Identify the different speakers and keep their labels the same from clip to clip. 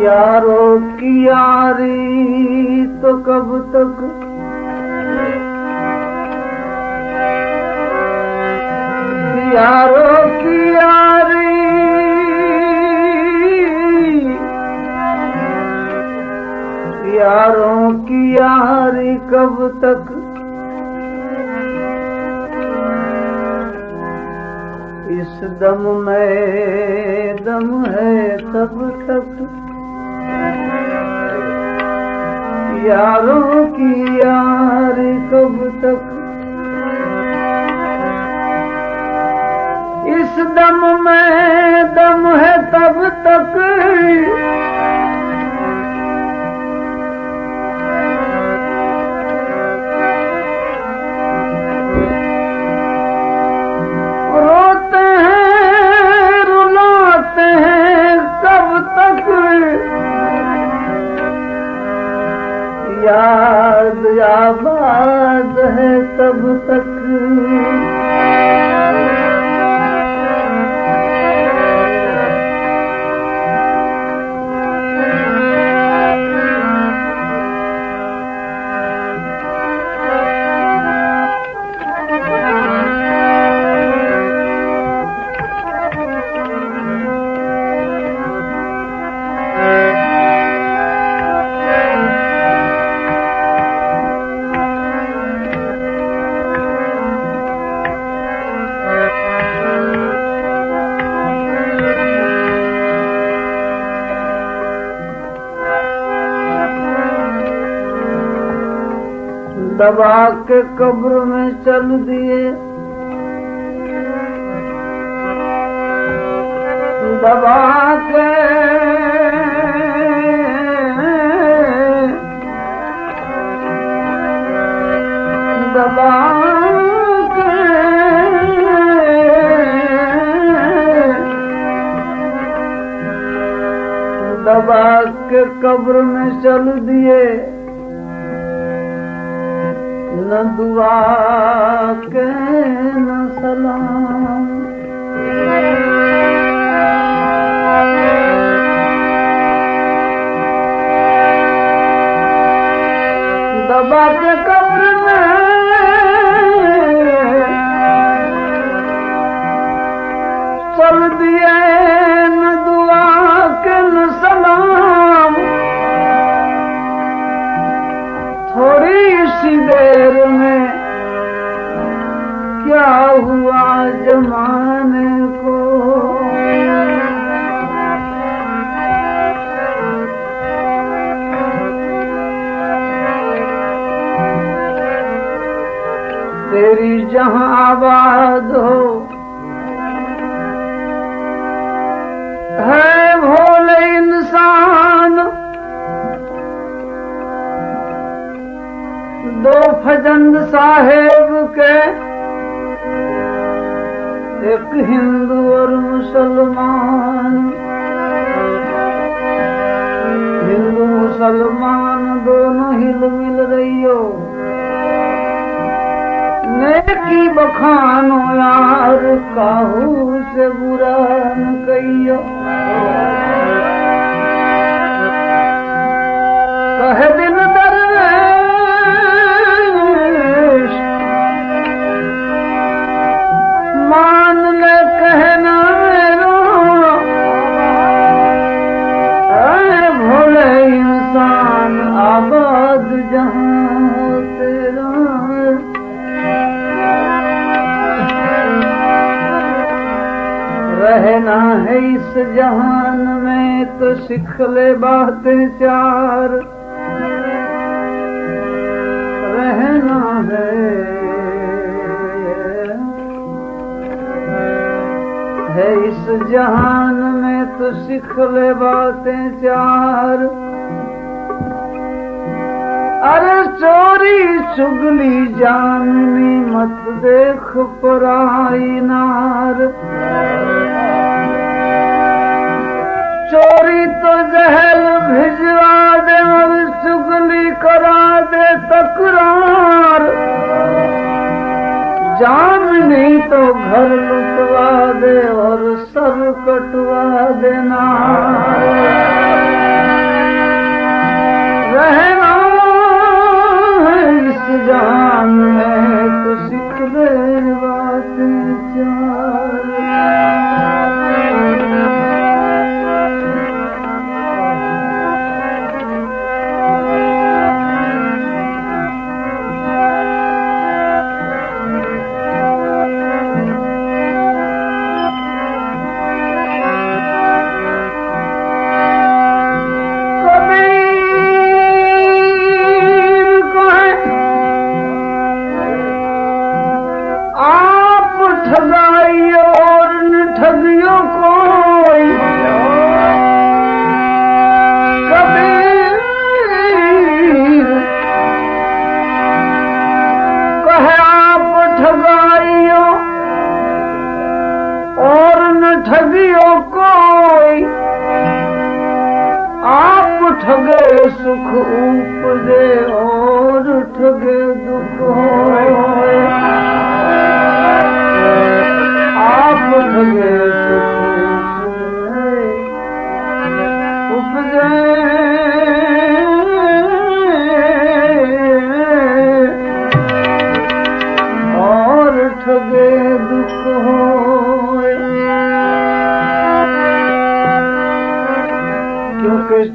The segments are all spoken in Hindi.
Speaker 1: यारो की तो कब तक? यारो की यारी यारों की यारी कब तक? इस दम में दम है तब तक। यारों की यार कब तक? इस दम में दम है तब तक। दबा के कब्र में चल दिए दबा के दबा के कब्र में चल दिए दुआ के न सलाम। दबा जहां आबाद हो। है भोले इंसान। दो फजंद साहेब के एक हिंदू और मुसलमान। हिंदू मुसलमान दोनों हिल मिल रही हो नेकी बखानो यार काहू से बुरा न कहियो रहना है इस जहान में तो सीख ले बातें चार। रहना है। है इस जहान में तो सीख ले बातें चार। अरे चोरी चुगली जाननी मत देख पराई नार। चोरी तो जहल भिजवा दे और सुगली करा दे तकरार। जान नहीं तो घर लुटवा दे और सर कटवा देना। रहना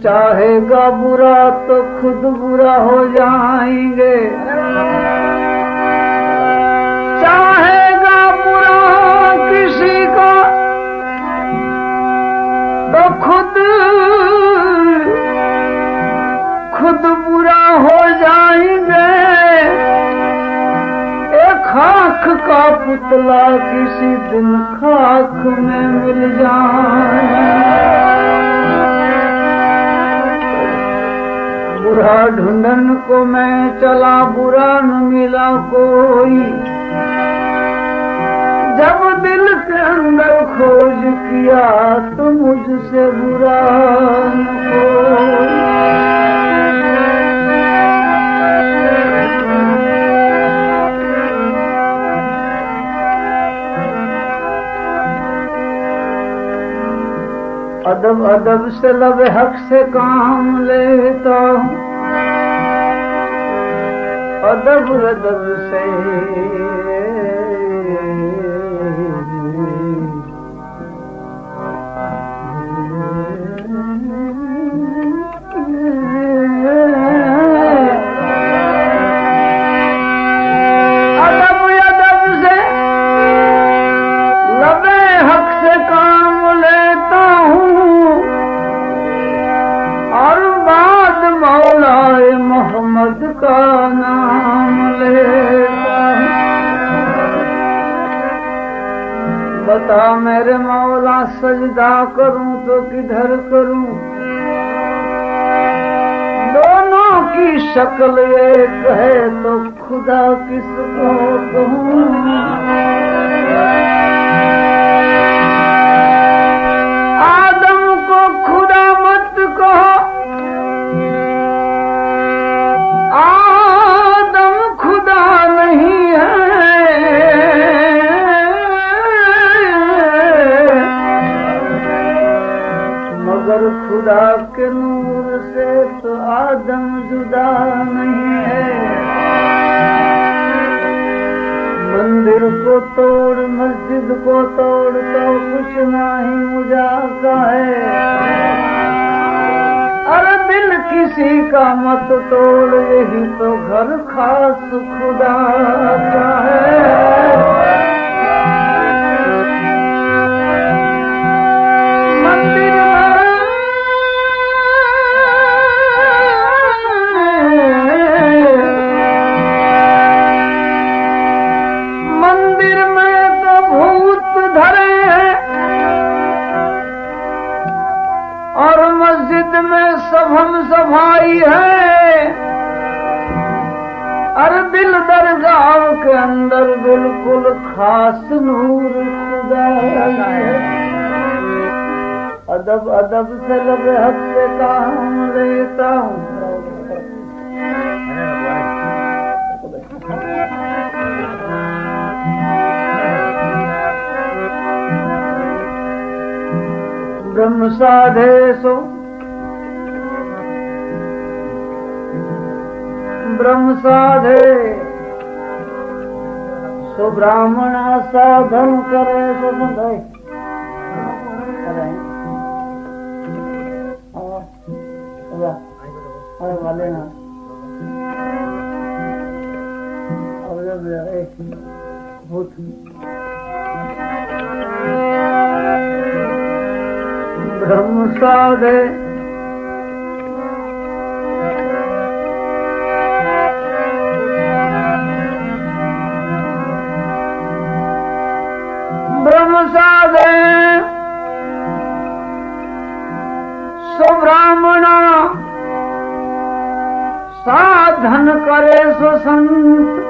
Speaker 1: चाहेगा बुरा तो खुद पुतला किसी दिन खाक में मिल जाए। बुरा ढूंढन को मैं चला, बुरा न मिला कोई। जब दिल के अंदर खोज किया तो मुझसे बुरा न कोई। अदब अदब से लब हक से काम लेता अदब अदब से बता मेरे मौला सजदा करूँ तो किधर करूँ? दोनों की शक्ल एक है तो खुदा किसको कहूँ? आदम को खुदा मत कहो खुदा के नूर से तो आदम जुदा नहीं है। मंदिर को तोड़, मस्जिद को तोड़ तो कुछ नहीं मुझाका है। अरे दिल किसी का मत तोड़, यही तो घर खास खुदा का है। अदब अदब से लब हक से काम लेता हूँ। ब्रह्म साधे सो। ब्रह्म साधे। सो ब्राह्मण साधन करे सो संधय अरे वाले ना अब जब एक भूत ब्रह्म साधे करे सो संत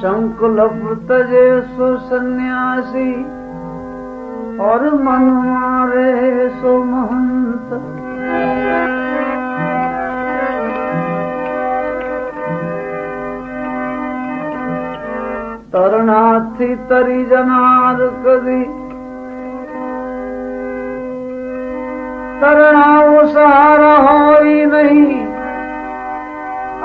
Speaker 1: संकुलप तजे सो सन्यासी और मन मारे सो महंत तरणार्थी तरी जनार कदी तरना वो सहारा हो ही नहीं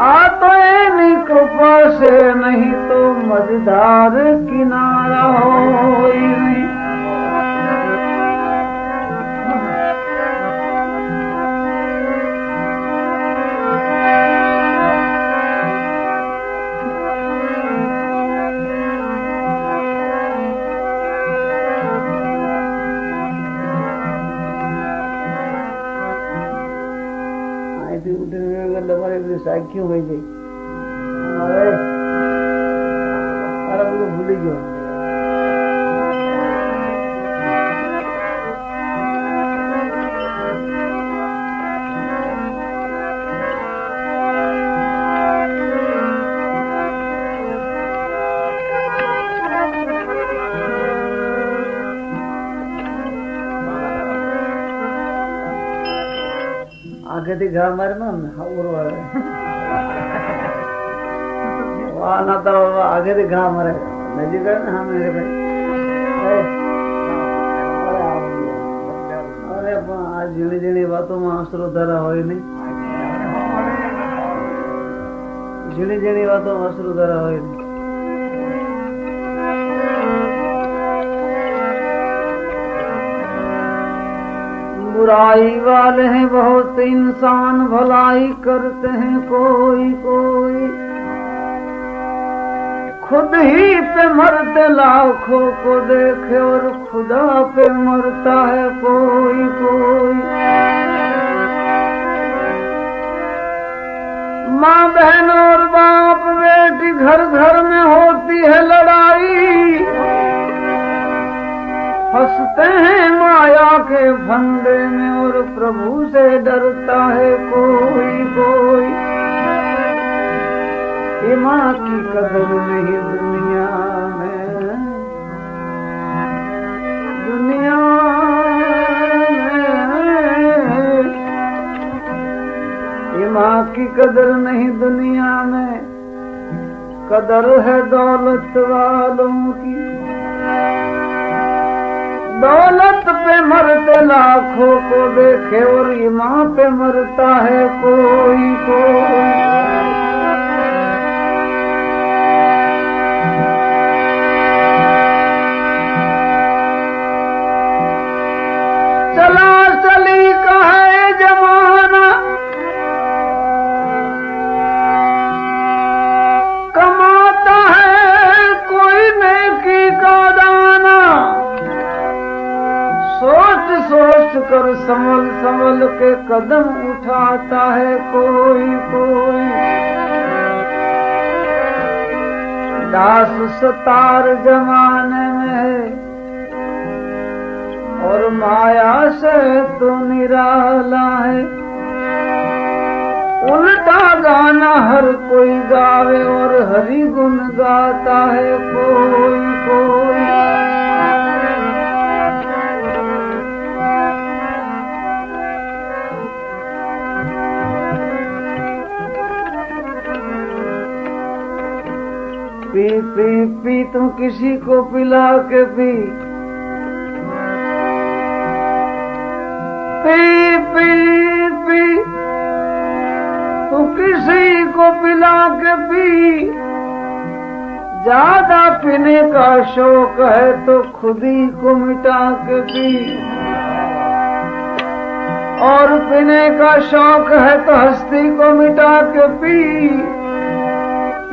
Speaker 1: आ तो एनी कृपा से नहीं तो मझधार किनारा हो સાહેબ ક્યું ભાઈ હવે અરે બધું ભૂલી ગયો பக்கத்து ઘા મારે આના તો આગળ ઘણા મરે નજીક હા મેરે અરે પણ આ ઝીણી ઝીણી વાતોમાં આશરો ધરા હોય નહીં ઝીણી ઝીણી વાતોમાં આશરો ધરા હોય નહીં बुराई वाले हैं बहुत, इंसान भलाई करते हैं कोई कोई। खुद ही पे मरते, लाखों को देखे और खुदा पे मरता है कोई कोई। माँ बहन और बाप बेटी घर घर में होती है लड़ाई। फंसते हैं माया फंदे में और प्रभु से डरता है कोई कोई। ये माँ की कदर नहीं दुनिया में। दुनिया में। ये माँ की कदर नहीं दुनिया में। कदर है दौलत वालों की। दौलत पे मरते लाखों को देखे और ईमान पे मरता है कोई कोई संभल संभल के कदम उठाता है कोई कोई। दास सतार जमाने में और माया से तो निराला है। उल्टा गाना हर कोई गावे और हरि गुण गाता है कोई कोई। पी पी पी, तुम किसी को पिला के पी पी पी पी, तुम किसी को पिला के पी ज़्यादा पीने का शौक है तो खुद ही को मिटा के पी और पीने का शौक है तो हस्ती को मिटा के पी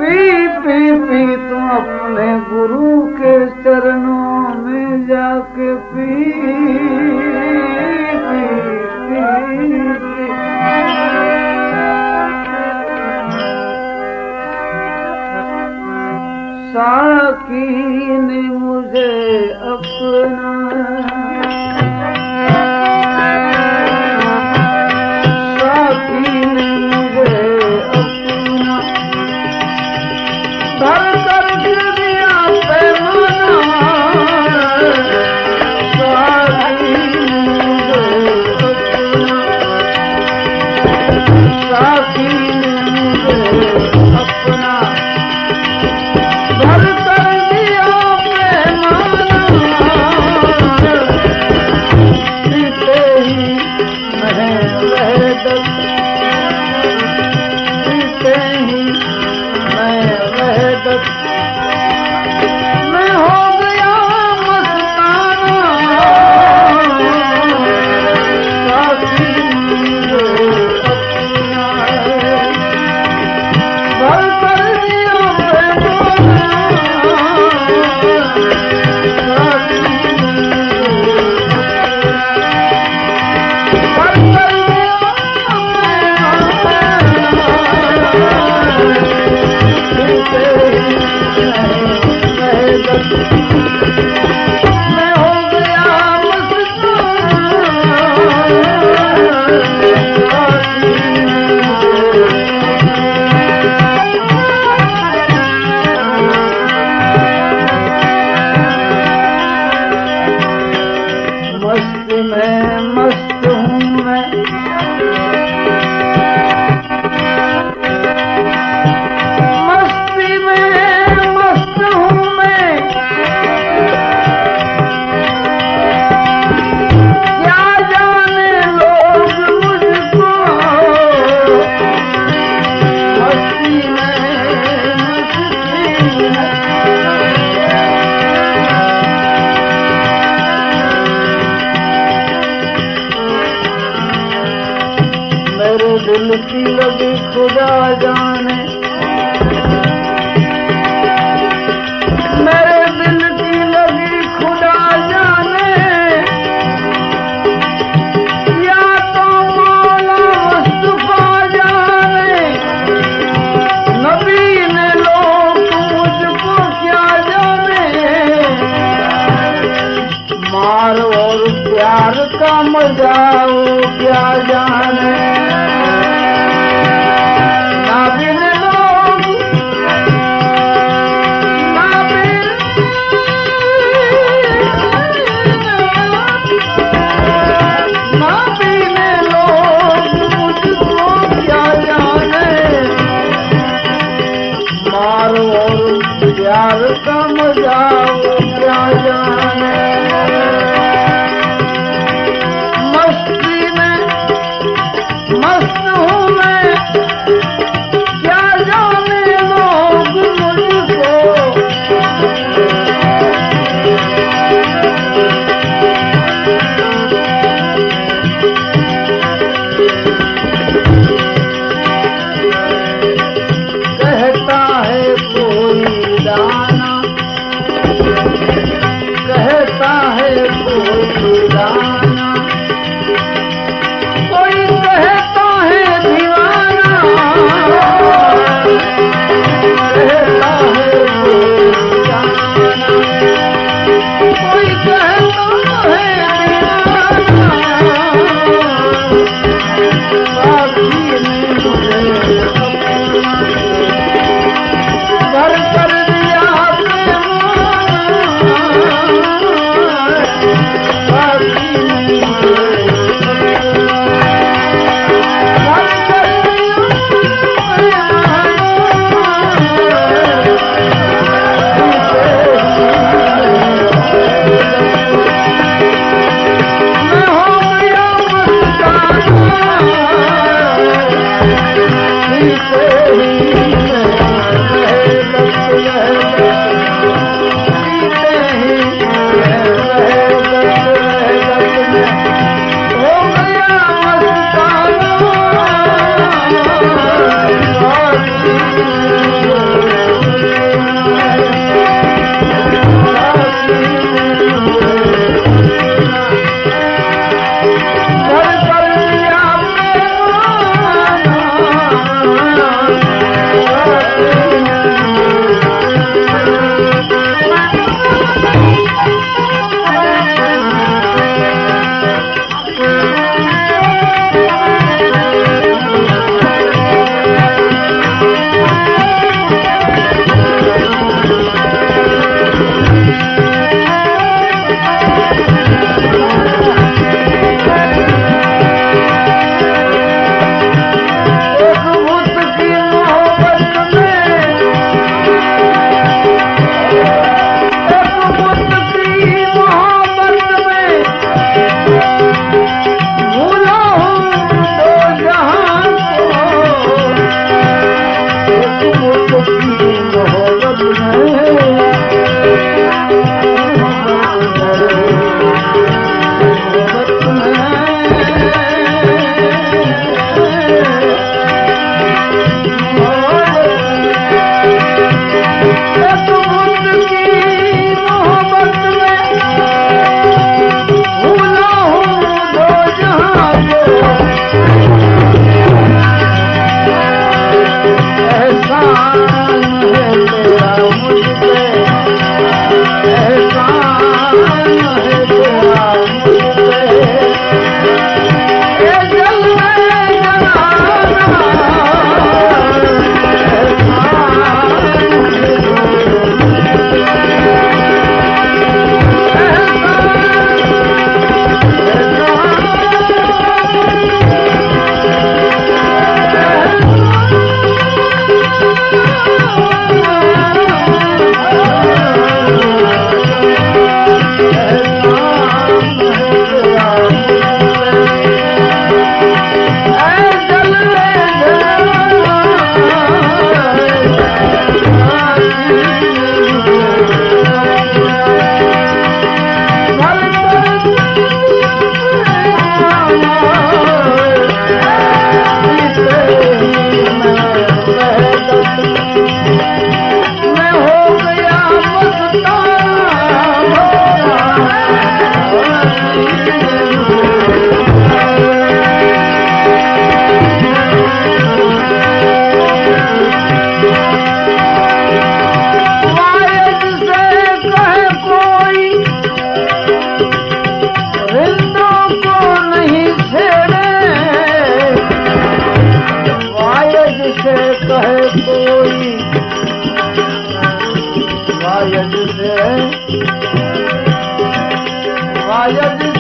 Speaker 1: पी पी पी तुम अपने गुरु के चरणों में जाके पी पी पी, पी। साकी ने मुझे अपना 哎呀这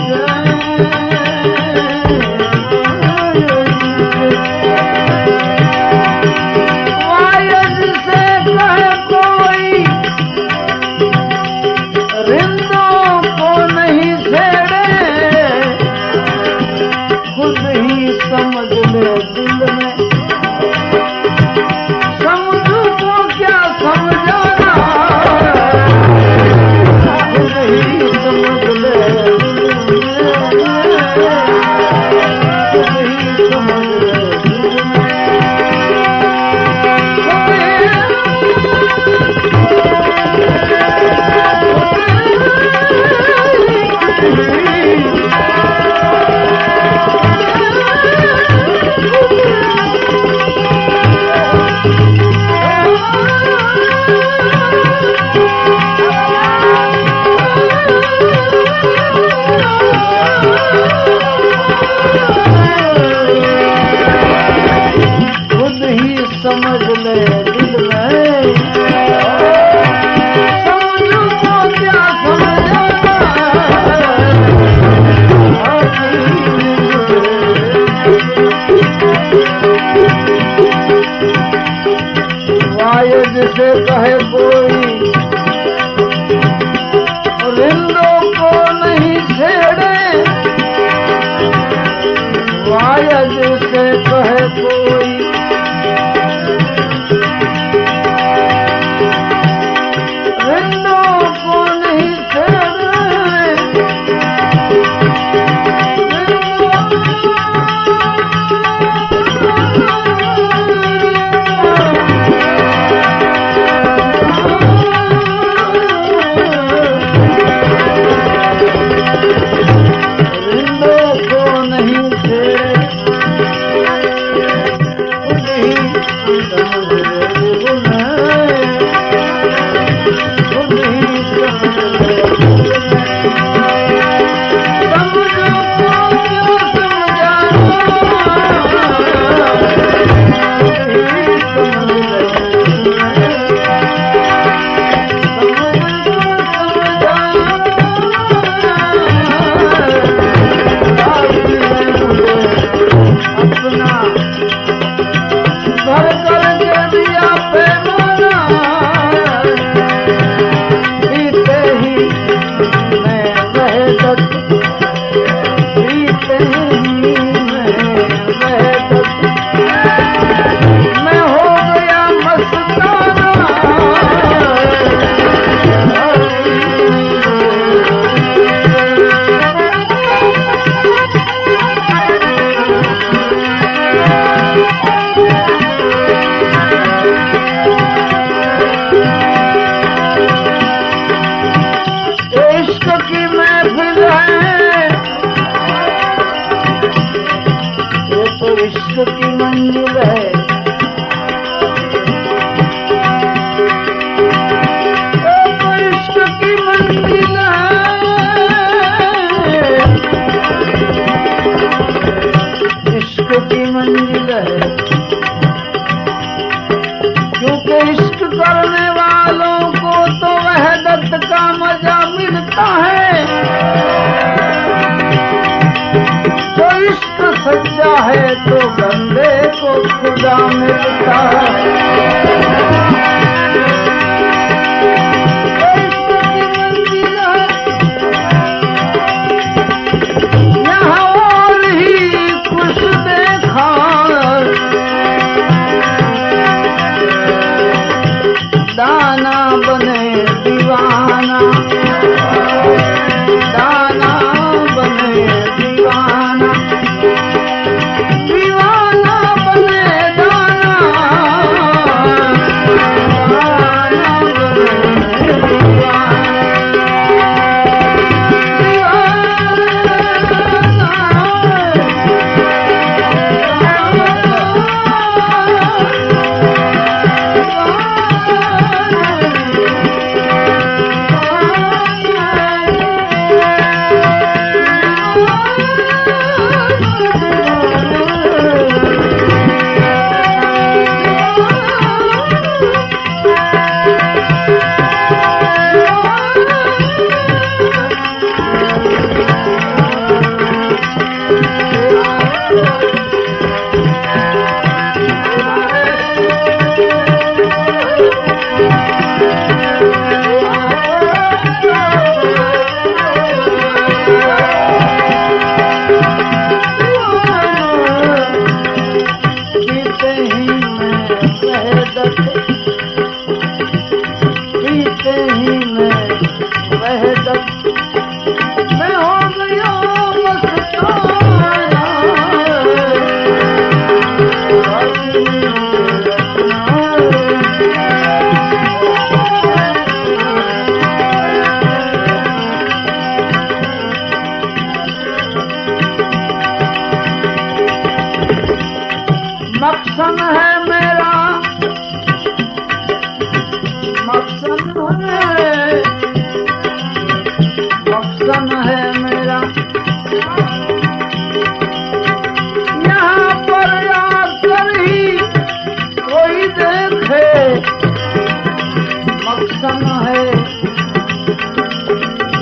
Speaker 1: सन है।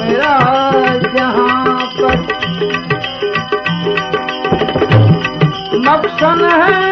Speaker 1: मेरा जहाँ पर। मक्सन है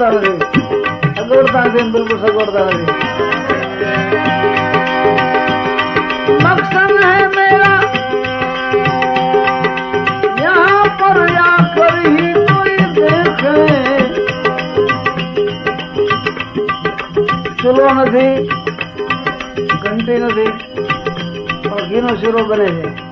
Speaker 1: એમ અગવડતા નથી અગવડતા નથી એમ બિલકુલ સગવડતા નથી मकसद है मेरा यहाँ पर आकर ही कोई देखे ચૂલો નથી ઘંટી નથી પણ ઘીનો શીરો બને છે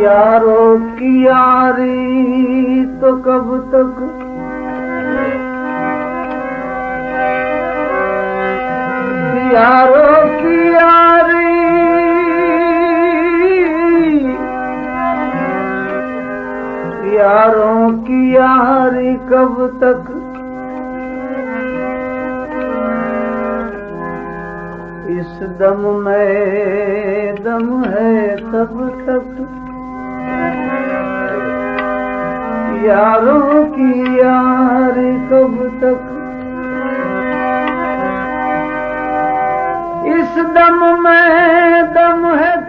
Speaker 1: यारो की यारी तो कब तक? यारो की यारी यारों की यारी कब तक? इस दम में दम है तब तक। यारों की यारी कब तक? इस दम में दम है